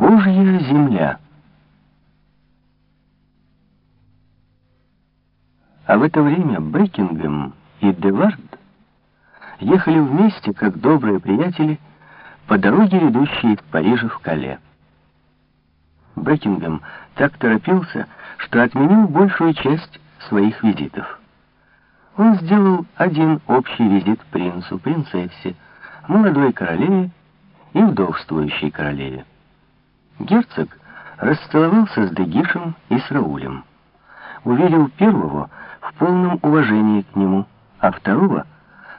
Божья земля. А в это время Бекингем и Девард ехали вместе, как добрые приятели, по дороге, ведущей из Парижа в Кале. Бекингем так торопился, что отменил большую часть своих визитов. Он сделал один общий визит принцу, принцессе, молодой королеве и вдовствующей королеве. Герцог расцеловался с Дегишем и с Раулем. Уверил первого в полном уважении к нему, а второго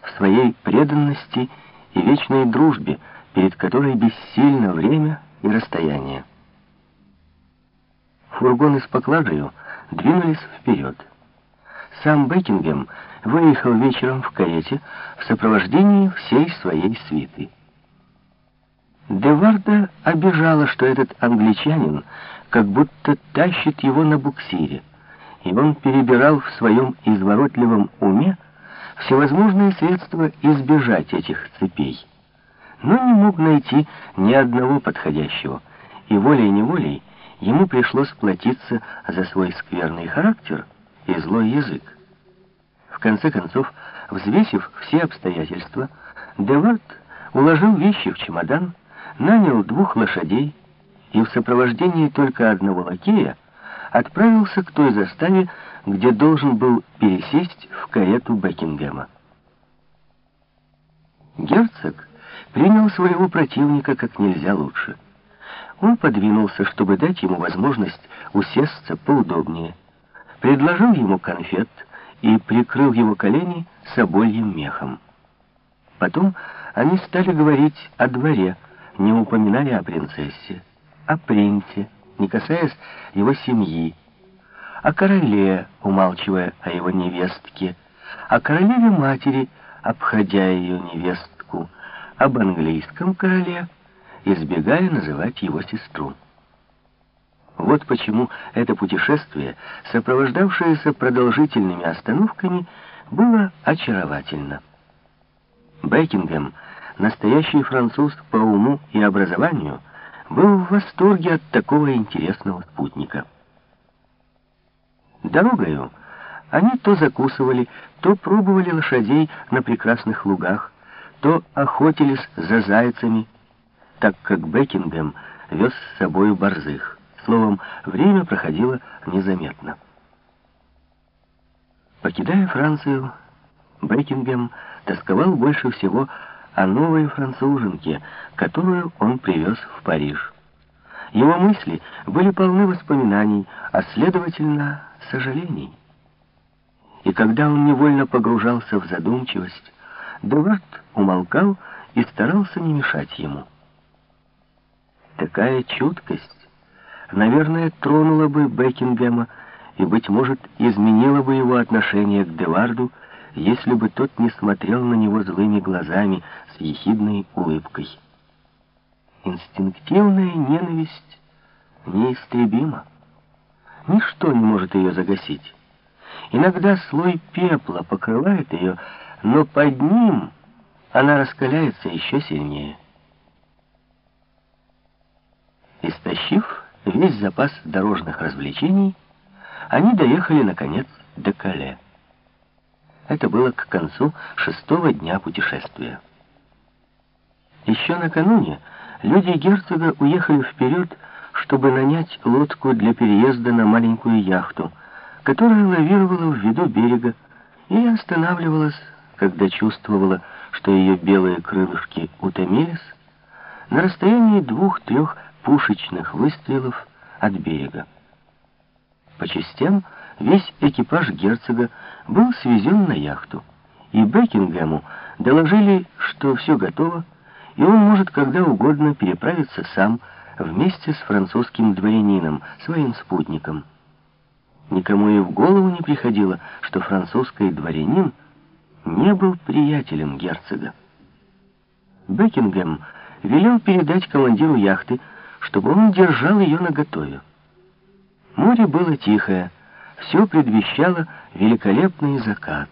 в своей преданности и вечной дружбе, перед которой бессильно время и расстояние. Фургоны с поклажею двинулись вперед. Сам Бекингем выехал вечером в карете в сопровождении всей своей свиты. Деварда обижала, что этот англичанин как будто тащит его на буксире, и он перебирал в своем изворотливом уме всевозможные средства избежать этих цепей. Но не мог найти ни одного подходящего, и волей-неволей ему пришлось платиться за свой скверный характер и злой язык. В конце концов, взвесив все обстоятельства, Девард уложил вещи в чемодан, нанял двух лошадей и в сопровождении только одного лакея отправился к той заставе, где должен был пересесть в карету Бекингема. Герцог принял своего противника как нельзя лучше. Он подвинулся, чтобы дать ему возможность усесться поудобнее, предложил ему конфет и прикрыл его колени собольем мехом. Потом они стали говорить о дворе, не упоминая о принцессе, о принце, не касаясь его семьи, о короле, умалчивая о его невестке, о королеве-матери, обходя ее невестку, об английском короле, избегая называть его сестру. Вот почему это путешествие, сопровождавшееся продолжительными остановками, было очаровательно. Бекингем — настоящий француз по уму и образованию, был в восторге от такого интересного спутника. Дорогою они то закусывали, то пробовали лошадей на прекрасных лугах, то охотились за зайцами, так как Бекингем вез с собой борзых. Словом, время проходило незаметно. Покидая Францию, Бекингем тосковал больше всего о новой француженке, которую он привез в Париж. Его мысли были полны воспоминаний, а следовательно, сожалений. И когда он невольно погружался в задумчивость, Девард умолкал и старался не мешать ему. Такая чуткость, наверное, тронула бы Бекингема и, быть может, изменила бы его отношение к Деварду, если бы тот не смотрел на него злыми глазами с ехидной улыбкой. Инстинктивная ненависть неистребима. Ничто не может ее загасить. Иногда слой пепла покрывает ее, но под ним она раскаляется еще сильнее. Истощив весь запас дорожных развлечений, они доехали, наконец, до Кале. Это было к концу шестого дня путешествия. Еще накануне люди герцога уехали вперед, чтобы нанять лодку для переезда на маленькую яхту, которая лавировала в виду берега и останавливалась, когда чувствовала, что ее белые крылышки утомились, на расстоянии двух-трех пушечных выстрелов от берега. По частям весь экипаж герцога был свезен на яхту, и Бекингему доложили, что все готово, и он может когда угодно переправиться сам вместе с французским дворянином, своим спутником. Никому и в голову не приходило, что французский дворянин не был приятелем герцога. Бекингем велел передать командиру яхты, чтобы он держал ее наготове. Море было тихое, все предвещало великолепный закат.